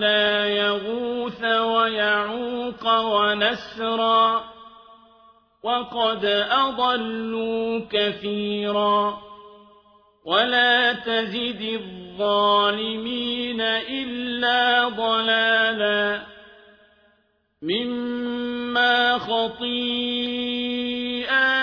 ولا يغوث ويعوق ونسرا وقد أضلوا كثيرا ولا تزد الظالمين إلا ضلالا مما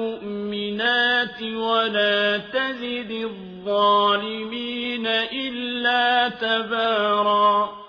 والمؤمنات ولا تزد الظالمين إلا تباراً